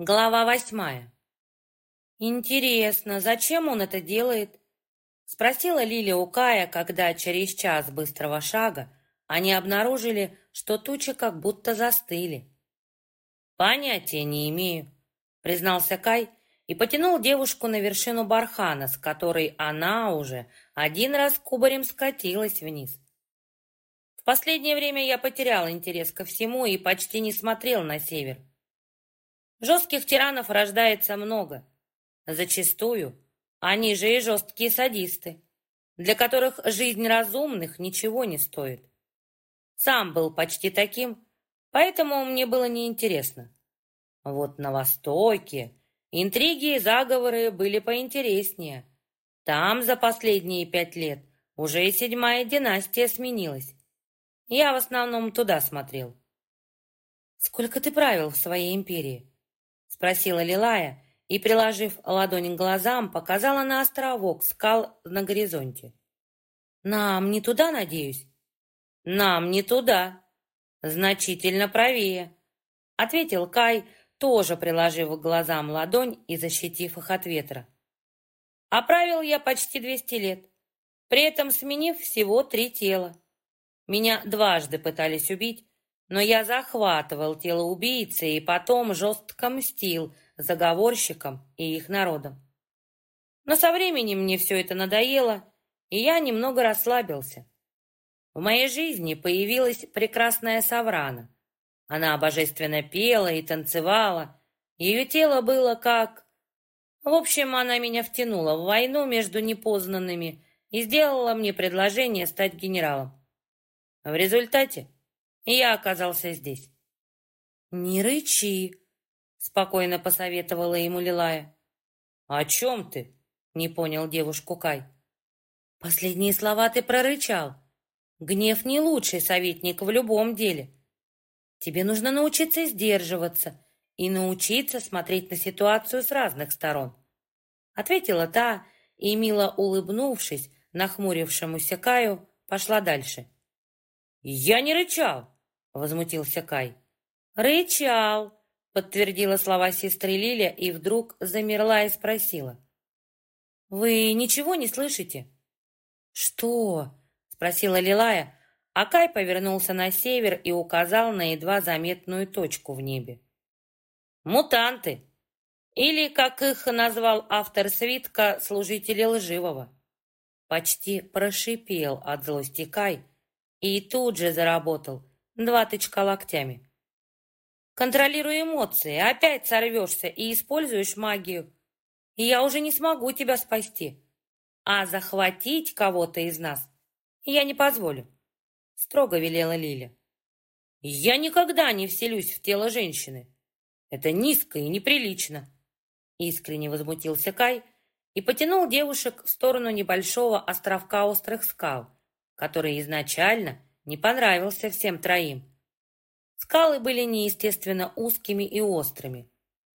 Глава восьмая. «Интересно, зачем он это делает?» Спросила Лилия у Кая, когда через час быстрого шага они обнаружили, что тучи как будто застыли. «Понятия не имею», — признался Кай и потянул девушку на вершину бархана, с которой она уже один раз кубарем скатилась вниз. В последнее время я потерял интерес ко всему и почти не смотрел на север. Жестких тиранов рождается много. Зачастую они же и жесткие садисты, для которых жизнь разумных ничего не стоит. Сам был почти таким, поэтому мне было неинтересно. Вот на Востоке интриги и заговоры были поинтереснее. Там за последние пять лет уже и седьмая династия сменилась. Я в основном туда смотрел. «Сколько ты правил в своей империи?» Спросила Лилая и, приложив ладонь к глазам, показала на островок скал на горизонте. «Нам не туда, надеюсь?» «Нам не туда. Значительно правее», — ответил Кай, тоже приложив к глазам ладонь и защитив их от ветра. «Оправил я почти двести лет, при этом сменив всего три тела. Меня дважды пытались убить, но я захватывал тело убийцы и потом жестко мстил заговорщикам и их народам. Но со временем мне все это надоело, и я немного расслабился. В моей жизни появилась прекрасная Саврана. Она божественно пела и танцевала. Ее тело было как... В общем, она меня втянула в войну между непознанными и сделала мне предложение стать генералом. В результате я оказался здесь. «Не рычи», — спокойно посоветовала ему Лилая. «О чем ты?» — не понял девушку Кай. «Последние слова ты прорычал. Гнев не лучший советник в любом деле. Тебе нужно научиться сдерживаться и научиться смотреть на ситуацию с разных сторон», — ответила та и, мило улыбнувшись, нахмурившемуся Каю, пошла дальше. «Я не рычал!» Возмутился Кай. «Рычал!» — подтвердила слова сестры Лиля и вдруг замерла и спросила. «Вы ничего не слышите?» «Что?» — спросила Лилая, а Кай повернулся на север и указал на едва заметную точку в небе. «Мутанты!» Или, как их назвал автор свитка, служители лживого. Почти прошипел от злости Кай и тут же заработал, Два тычка локтями. Контролируй эмоции, опять сорвешься и используешь магию. И я уже не смогу тебя спасти. А захватить кого-то из нас я не позволю. Строго велела Лиля. Я никогда не вселюсь в тело женщины. Это низко и неприлично. Искренне возмутился Кай и потянул девушек в сторону небольшого островка острых скал, который изначально не понравился всем троим. Скалы были неестественно узкими и острыми.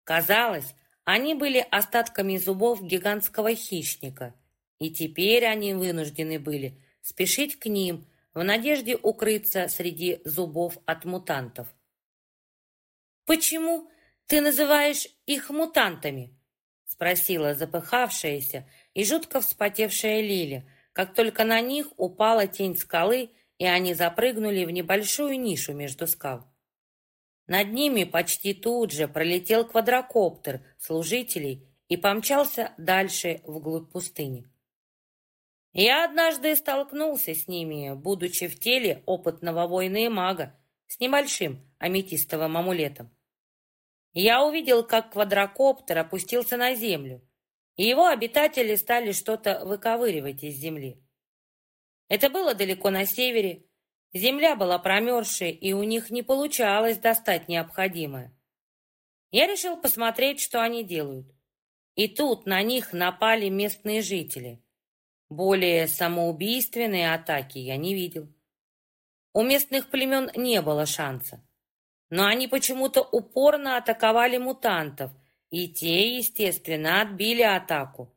Казалось, они были остатками зубов гигантского хищника, и теперь они вынуждены были спешить к ним в надежде укрыться среди зубов от мутантов. «Почему ты называешь их мутантами?» спросила запыхавшаяся и жутко вспотевшая Лиля, как только на них упала тень скалы и они запрыгнули в небольшую нишу между скал. Над ними почти тут же пролетел квадрокоптер служителей и помчался дальше вглубь пустыни. Я однажды столкнулся с ними, будучи в теле опытного воина и мага, с небольшим аметистовым амулетом. Я увидел, как квадрокоптер опустился на землю, и его обитатели стали что-то выковыривать из земли. Это было далеко на севере. Земля была промерзшей, и у них не получалось достать необходимое. Я решил посмотреть, что они делают. И тут на них напали местные жители. Более самоубийственные атаки я не видел. У местных племен не было шанса. Но они почему-то упорно атаковали мутантов, и те, естественно, отбили атаку.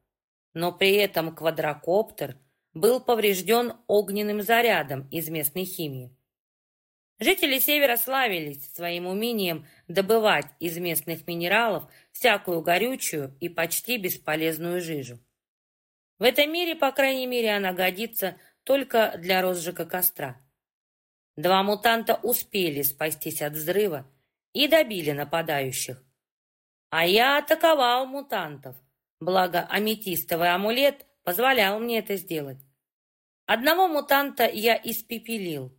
Но при этом квадрокоптер был поврежден огненным зарядом из местной химии. Жители Севера славились своим умением добывать из местных минералов всякую горючую и почти бесполезную жижу. В этом мире, по крайней мере, она годится только для розжига костра. Два мутанта успели спастись от взрыва и добили нападающих. А я атаковал мутантов, благо аметистовый амулет позволял мне это сделать. Одного мутанта я испепелил.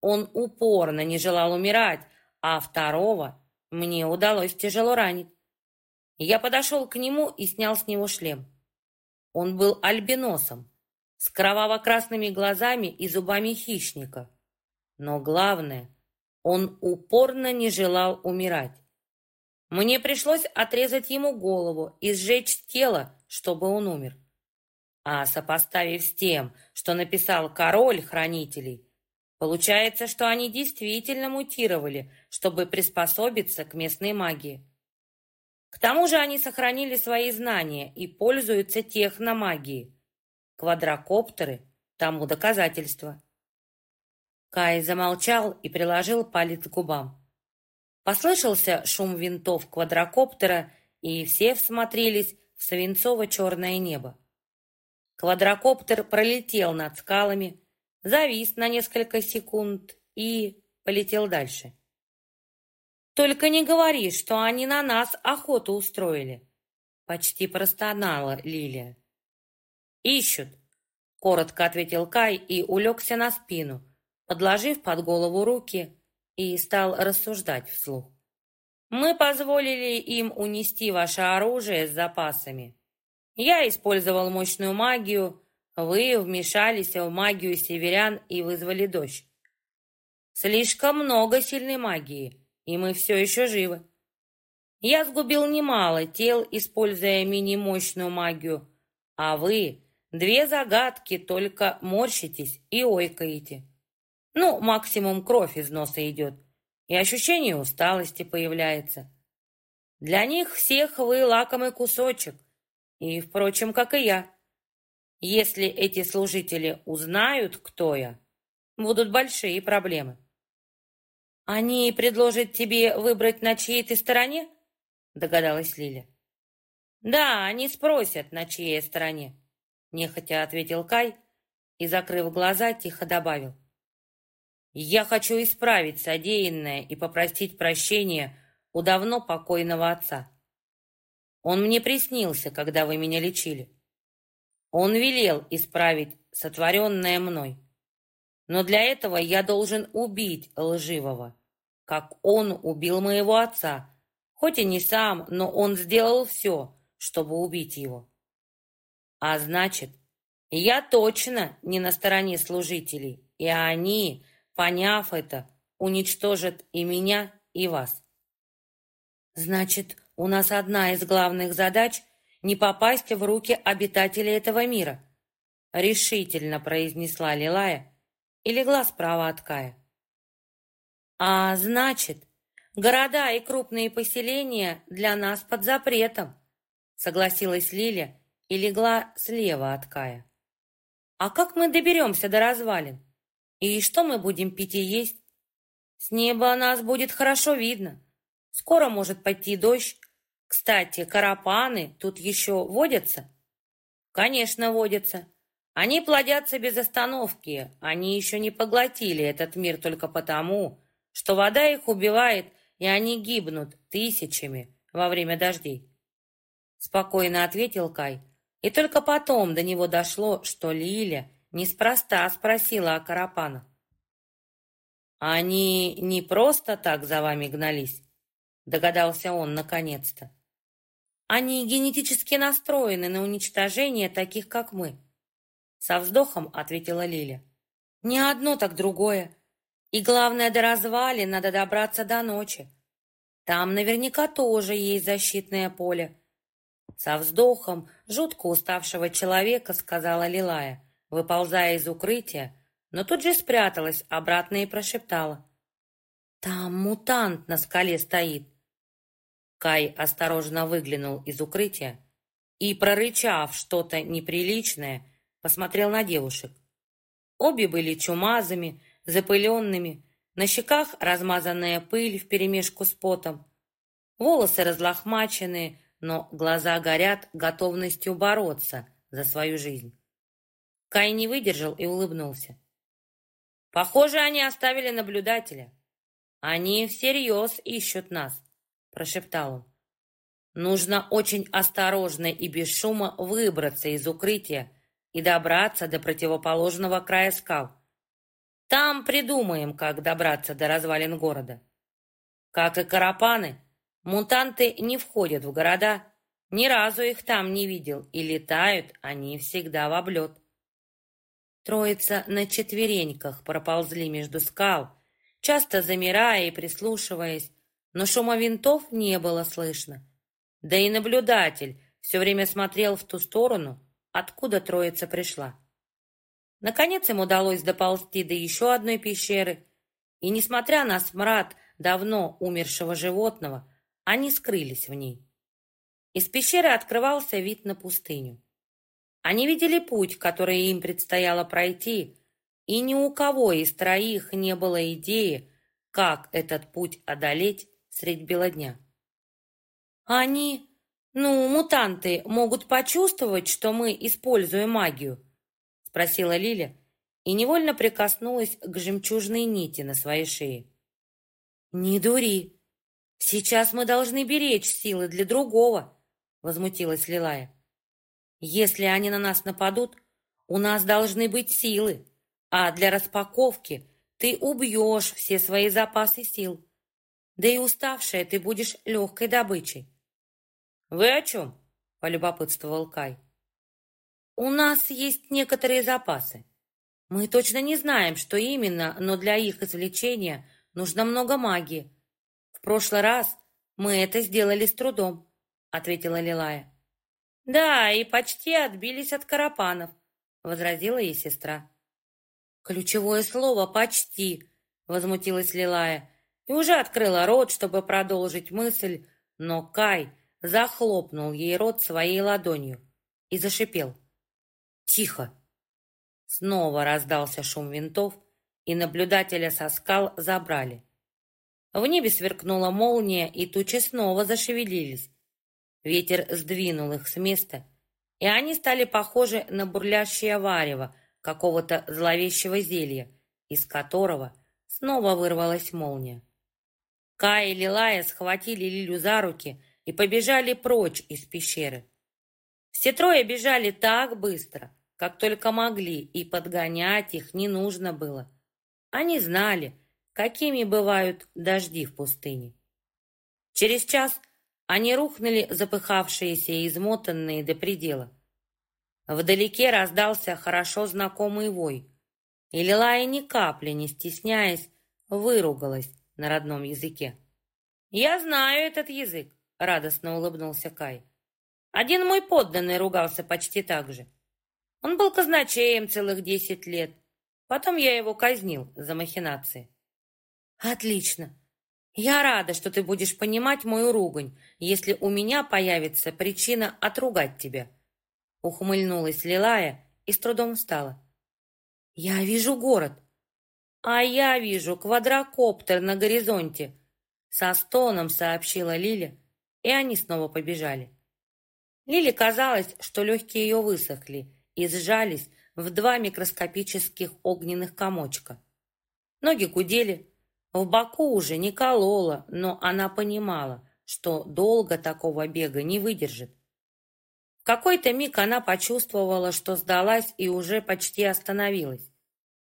Он упорно не желал умирать, а второго мне удалось тяжело ранить. Я подошел к нему и снял с него шлем. Он был альбиносом, с кроваво-красными глазами и зубами хищника. Но главное, он упорно не желал умирать. Мне пришлось отрезать ему голову и сжечь тело, чтобы он умер. А сопоставив с тем, что написал король хранителей, получается, что они действительно мутировали, чтобы приспособиться к местной магии. К тому же они сохранили свои знания и пользуются техномагией. Квадрокоптеры тому доказательство. Кай замолчал и приложил палец к губам. Послышался шум винтов квадрокоптера, и все всмотрелись в свинцово-черное небо. Квадрокоптер пролетел над скалами, завис на несколько секунд и полетел дальше. «Только не говори, что они на нас охоту устроили!» Почти простонала Лилия. «Ищут!» — коротко ответил Кай и улегся на спину, подложив под голову руки, и стал рассуждать вслух. «Мы позволили им унести ваше оружие с запасами. Я использовал мощную магию, вы вмешались в магию северян и вызвали дождь. Слишком много сильной магии, и мы все еще живы. Я сгубил немало тел, используя мини-мощную магию, а вы две загадки только морщитесь и ойкаете. Ну, максимум кровь из носа идет, и ощущение усталости появляется. Для них всех вы лакомый кусочек, и, впрочем, как и я. Если эти служители узнают, кто я, будут большие проблемы. «Они предложат тебе выбрать, на чьей ты стороне?» догадалась Лиля. «Да, они спросят, на чьей стороне», нехотя ответил Кай и, закрыв глаза, тихо добавил. «Я хочу исправить содеянное и попросить прощения у давно покойного отца. Он мне приснился, когда вы меня лечили. Он велел исправить сотворенное мной. Но для этого я должен убить лживого как он убил моего отца. Хоть и не сам, но он сделал все, чтобы убить его. А значит, я точно не на стороне служителей, и они, поняв это, уничтожат и меня, и вас. Значит, у нас одна из главных задач — не попасть в руки обитателей этого мира, решительно произнесла Лилая и легла справа от Кая. А значит, города и крупные поселения для нас под запретом, согласилась Лиля и легла слева от Кая. А как мы доберемся до развалин? И что мы будем пить и есть? С неба нас будет хорошо видно. Скоро может пойти дождь. Кстати, карапаны тут еще водятся? Конечно, водятся. Они плодятся без остановки. Они еще не поглотили этот мир только потому, что вода их убивает, и они гибнут тысячами во время дождей. Спокойно ответил Кай, и только потом до него дошло, что Лиля неспроста спросила о карапанах. «Они не просто так за вами гнались?» Догадался он наконец-то. «Они генетически настроены на уничтожение таких, как мы», со вздохом ответила Лиля. «Не одно, так другое. И главное, до развали надо добраться до ночи. Там наверняка тоже есть защитное поле. Со вздохом жутко уставшего человека сказала Лилая, выползая из укрытия, но тут же спряталась обратно и прошептала. «Там мутант на скале стоит». Кай осторожно выглянул из укрытия и, прорычав что-то неприличное, посмотрел на девушек. Обе были чумазами, запыленными, На щеках размазанная пыль вперемешку с потом. Волосы разлохмаченные, но глаза горят готовностью бороться за свою жизнь. Кай не выдержал и улыбнулся. Похоже, они оставили наблюдателя. Они всерьез ищут нас, прошептал он. Нужно очень осторожно и без шума выбраться из укрытия и добраться до противоположного края скал. Там придумаем, как добраться до развалин города. Как и карапаны, мутанты не входят в города, ни разу их там не видел, и летают они всегда в облет. Троица на четвереньках проползли между скал, часто замирая и прислушиваясь, но шума винтов не было слышно. Да и наблюдатель все время смотрел в ту сторону, откуда троица пришла. Наконец им удалось доползти до еще одной пещеры, и, несмотря на смрад давно умершего животного, они скрылись в ней. Из пещеры открывался вид на пустыню. Они видели путь, который им предстояло пройти, и ни у кого из троих не было идеи, как этот путь одолеть средь бела дня. Они, ну, мутанты, могут почувствовать, что мы используем магию? Спросила Лиля и невольно прикоснулась к жемчужной нити на своей шее. Не дури. Сейчас мы должны беречь силы для другого, возмутилась Лилая. Если они на нас нападут, у нас должны быть силы, а для распаковки ты убьешь все свои запасы сил. Да и уставшая ты будешь легкой добычей. «Вы о чем?» — полюбопытствовал Кай. «У нас есть некоторые запасы. Мы точно не знаем, что именно, но для их извлечения нужно много магии. В прошлый раз мы это сделали с трудом», — ответила Лилая. «Да, и почти отбились от карапанов», — возразила ей сестра. «Ключевое слово «почти», — возмутилась Лилая, и уже открыла рот, чтобы продолжить мысль, но Кай захлопнул ей рот своей ладонью и зашипел. «Тихо!» Снова раздался шум винтов, и наблюдателя со скал забрали. В небе сверкнула молния, и тучи снова зашевелились. Ветер сдвинул их с места, и они стали похожи на бурлящее варево какого-то зловещего зелья, из которого снова вырвалась молния. Кай и Лилая схватили Лилю за руки и побежали прочь из пещеры. Все трое бежали так быстро, как только могли, и подгонять их не нужно было. Они знали, какими бывают дожди в пустыне. Через час они рухнули, запыхавшиеся и измотанные до предела. Вдалеке раздался хорошо знакомый вой, и Лилая ни капли, не стесняясь, выругалась на родном языке. «Я знаю этот язык», — радостно улыбнулся Кай. «Один мой подданный ругался почти так же. Он был казначеем целых десять лет. Потом я его казнил за махинации». «Отлично. Я рада, что ты будешь понимать мою ругань, если у меня появится причина отругать тебя. Ухмыльнулась Лилая и с трудом встала. Я вижу город. А я вижу квадрокоптер на горизонте. Со стоном сообщила Лиля, и они снова побежали. Лиле казалось, что легкие ее высохли и сжались в два микроскопических огненных комочка. Ноги гудели, в боку уже не колола, но она понимала, что долго такого бега не выдержит. В какой-то миг она почувствовала, что сдалась и уже почти остановилась.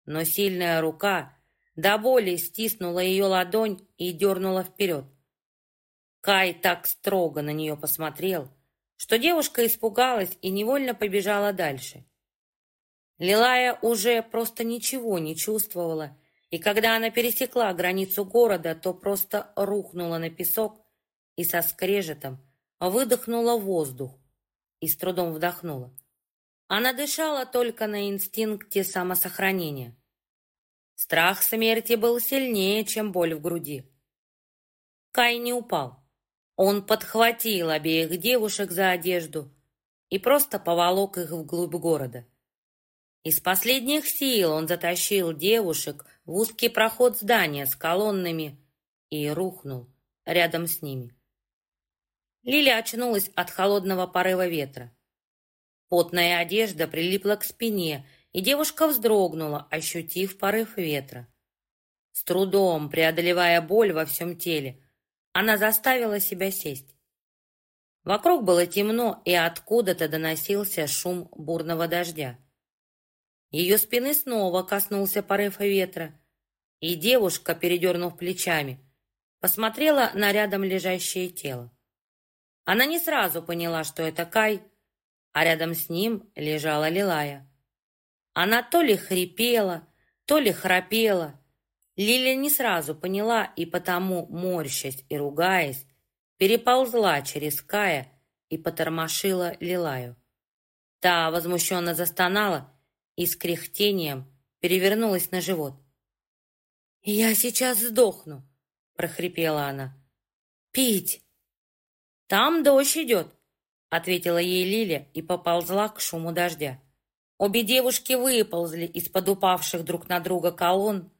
Но сильная рука до боли стиснула ее ладонь и дернула вперед. Кай так строго на нее посмотрел, что девушка испугалась и невольно побежала дальше. Лилая уже просто ничего не чувствовала и когда она пересекла границу города, то просто рухнула на песок и со скрежетом выдохнула воздух и с трудом вдохнула. Она дышала только на инстинкте самосохранения. Страх смерти был сильнее, чем боль в груди. Кай не упал. Он подхватил обеих девушек за одежду и просто поволок их вглубь города. Из последних сил он затащил девушек в узкий проход здания с колоннами и рухнул рядом с ними. Лили очнулась от холодного порыва ветра. Потная одежда прилипла к спине, и девушка вздрогнула, ощутив порыв ветра. С трудом, преодолевая боль во всем теле, она заставила себя сесть. Вокруг было темно, и откуда-то доносился шум бурного дождя. Ее спины снова коснулся порыв ветра, и девушка, передернув плечами, посмотрела на рядом лежащее тело. Она не сразу поняла, что это Кай, а рядом с ним лежала Лилая. Она то ли хрипела, то ли храпела. Лиля не сразу поняла и потому, морщась и ругаясь, переползла через Кая и потормошила Лилаю. Та возмущенно застонала и с кряхтением перевернулась на живот. «Я сейчас сдохну!» — прохрипела она. «Пить!» «Там дождь идет!» — ответила ей Лиля и поползла к шуму дождя. Обе девушки выползли из-под упавших друг на друга колонн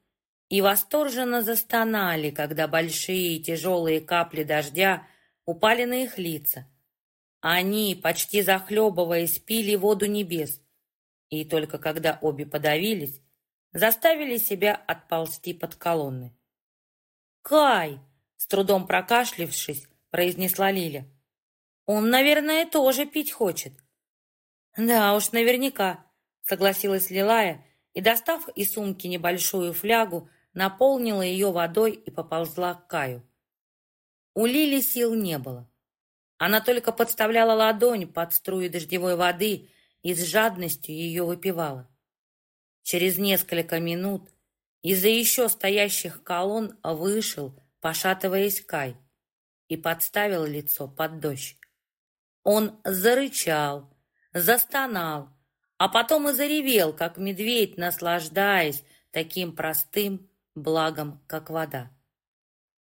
и восторженно застонали, когда большие тяжелые капли дождя упали на их лица. Они, почти захлебываясь, пили воду небес, и только когда обе подавились, заставили себя отползти под колонны. «Кай!» — с трудом прокашлившись, произнесла Лиля. «Он, наверное, тоже пить хочет». «Да уж, наверняка», — согласилась Лилая и, достав из сумки небольшую флягу, наполнила ее водой и поползла к Каю. У Лили сил не было. Она только подставляла ладонь под струю дождевой воды и с жадностью ее выпивала. Через несколько минут из-за еще стоящих колонн вышел, пошатываясь Кай, и подставил лицо под дождь. Он зарычал, застонал, а потом и заревел, как медведь, наслаждаясь таким простым благом, как вода.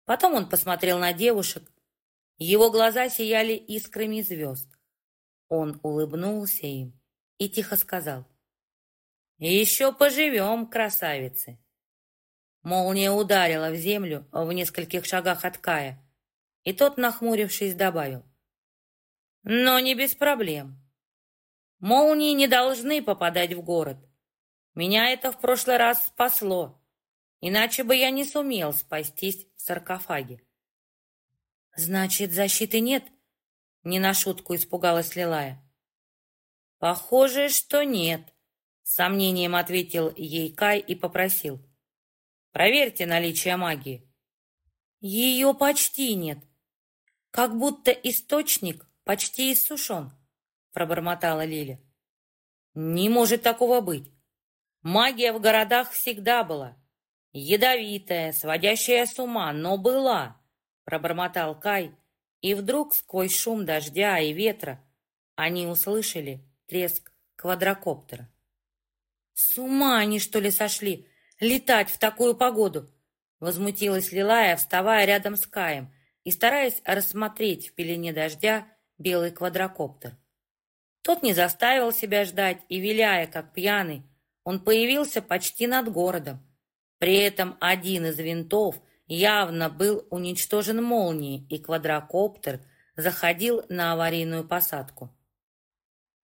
Потом он посмотрел на девушек, его глаза сияли искрами звезд. Он улыбнулся им и тихо сказал. «Еще поживем, красавицы!» Молния ударила в землю в нескольких шагах от Кая, и тот, нахмурившись, добавил. «Но не без проблем. Молнии не должны попадать в город. Меня это в прошлый раз спасло, иначе бы я не сумел спастись в саркофаге». «Значит, защиты нет?» Не на шутку испугалась Лилая. «Похоже, что нет», — с сомнением ответил ей Кай и попросил. «Проверьте наличие магии». «Ее почти нет. Как будто источник почти иссушен», — пробормотала Лиля. «Не может такого быть. Магия в городах всегда была. Ядовитая, сводящая с ума, но была», — пробормотал Кай, и вдруг сквозь шум дождя и ветра они услышали треск квадрокоптера. «С ума они, что ли, сошли? Летать в такую погоду!» Возмутилась Лилая, вставая рядом с Каем и стараясь рассмотреть в пелене дождя белый квадрокоптер. Тот не заставил себя ждать, и, виляя, как пьяный, он появился почти над городом. При этом один из винтов явно был уничтожен молнией, и квадрокоптер заходил на аварийную посадку.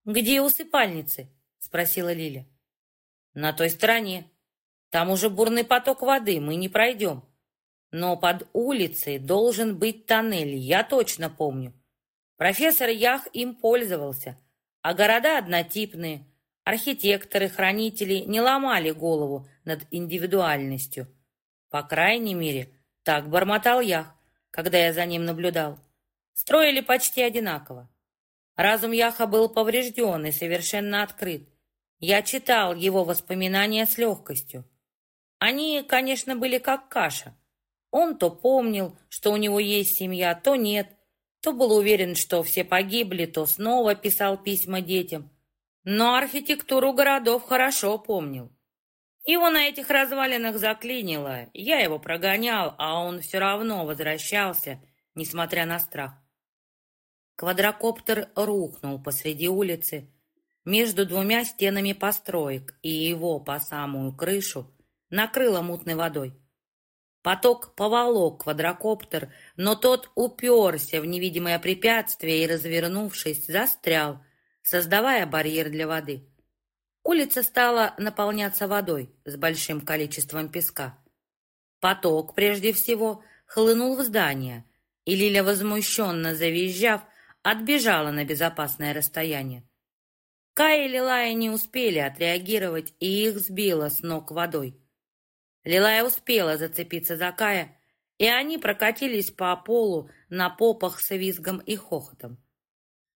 «Где усыпальницы?» — спросила Лиля. «На той стороне. Там уже бурный поток воды, мы не пройдем. Но под улицей должен быть тоннель, я точно помню. Профессор Ях им пользовался, а города однотипные. Архитекторы, хранители не ломали голову над индивидуальностью. По крайней мере, так бормотал Ях, когда я за ним наблюдал. Строили почти одинаково. Разум Яха был поврежден и совершенно открыт. Я читал его воспоминания с легкостью. Они, конечно, были как каша. Он то помнил, что у него есть семья, то нет, то был уверен, что все погибли, то снова писал письма детям. Но архитектуру городов хорошо помнил. Его на этих развалинах заклинило, я его прогонял, а он все равно возвращался, несмотря на страх. Квадрокоптер рухнул посреди улицы, между двумя стенами построек, и его по самую крышу накрыло мутной водой. Поток поволок квадрокоптер, но тот уперся в невидимое препятствие и, развернувшись, застрял, создавая барьер для воды. Улица стала наполняться водой с большим количеством песка. Поток, прежде всего, хлынул в здание, и Лиля, возмущенно завизжав, отбежала на безопасное расстояние. Кая и Лилая не успели отреагировать, и их сбило с ног водой. Лилая успела зацепиться за Кая, и они прокатились по полу на попах с визгом и хохотом.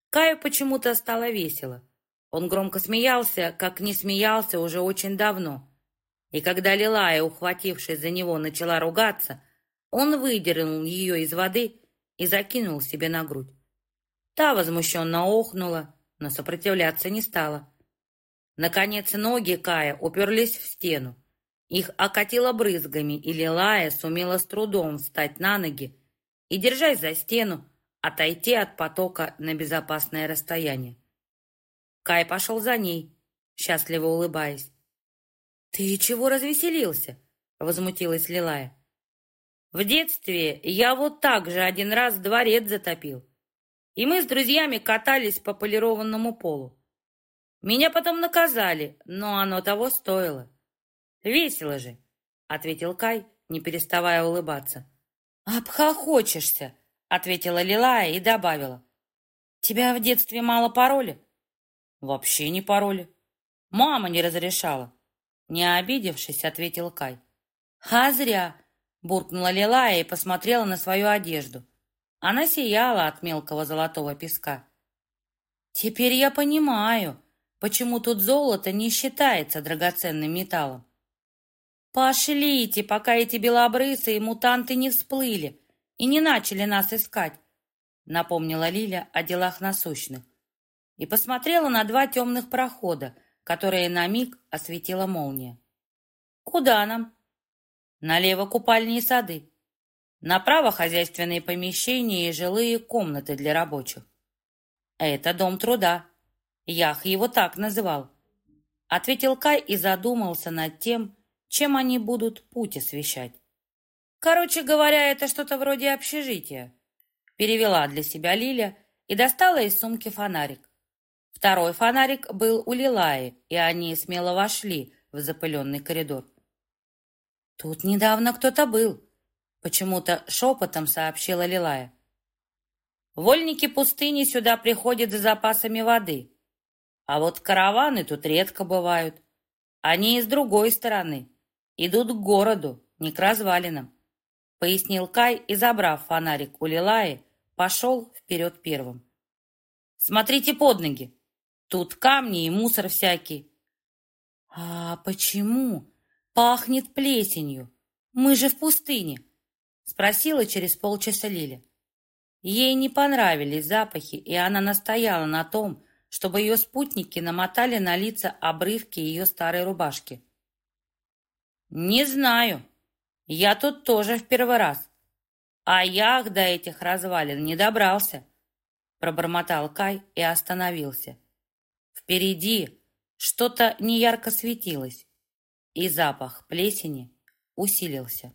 Каю почему-то стало весело. Он громко смеялся, как не смеялся уже очень давно. И когда Лилая, ухватившись за него, начала ругаться, он выдернул ее из воды и закинул себе на грудь. Та возмущенно охнула, но сопротивляться не стала. Наконец ноги Кая уперлись в стену. Их окатило брызгами, и Лилая сумела с трудом встать на ноги и, держась за стену, отойти от потока на безопасное расстояние. Кай пошел за ней, счастливо улыбаясь. «Ты чего развеселился?» — возмутилась Лилая. «В детстве я вот так же один раз дворец затопил, и мы с друзьями катались по полированному полу. Меня потом наказали, но оно того стоило. Весело же!» — ответил Кай, не переставая улыбаться. «Обхохочешься!» — ответила Лилая и добавила. «Тебя в детстве мало пароли?» Вообще не пароли. Мама не разрешала. Не обидевшись, ответил Кай. А зря, буркнула Лилая и посмотрела на свою одежду. Она сияла от мелкого золотого песка. Теперь я понимаю, почему тут золото не считается драгоценным металлом. Пошлите, пока эти белобрысы и мутанты не всплыли и не начали нас искать, напомнила Лиля о делах насущных и посмотрела на два темных прохода, которые на миг осветила молния. «Куда нам?» «Налево купальни и сады. Направо хозяйственные помещения и жилые комнаты для рабочих. Это дом труда. Ях его так называл», — ответил Кай и задумался над тем, чем они будут путь освещать. «Короче говоря, это что-то вроде общежития», — перевела для себя Лиля и достала из сумки фонарик. Второй фонарик был у Лилаи, и они смело вошли в запыленный коридор. «Тут недавно кто-то был», — почему-то шепотом сообщила Лилая. «Вольники пустыни сюда приходят за запасами воды, а вот караваны тут редко бывают. Они из другой стороны, идут к городу, не к развалинам», — пояснил Кай и, забрав фонарик у Лилаи, пошел вперед первым. «Смотрите под ноги!» Тут камни и мусор всякий. А почему пахнет плесенью? Мы же в пустыне, спросила через полчаса Лиля. Ей не понравились запахи, и она настояла на том, чтобы ее спутники намотали на лица обрывки ее старой рубашки. «Не знаю. Я тут тоже в первый раз. А я до этих развалин не добрался», пробормотал Кай и остановился. Впереди что-то неярко светилось, и запах плесени усилился.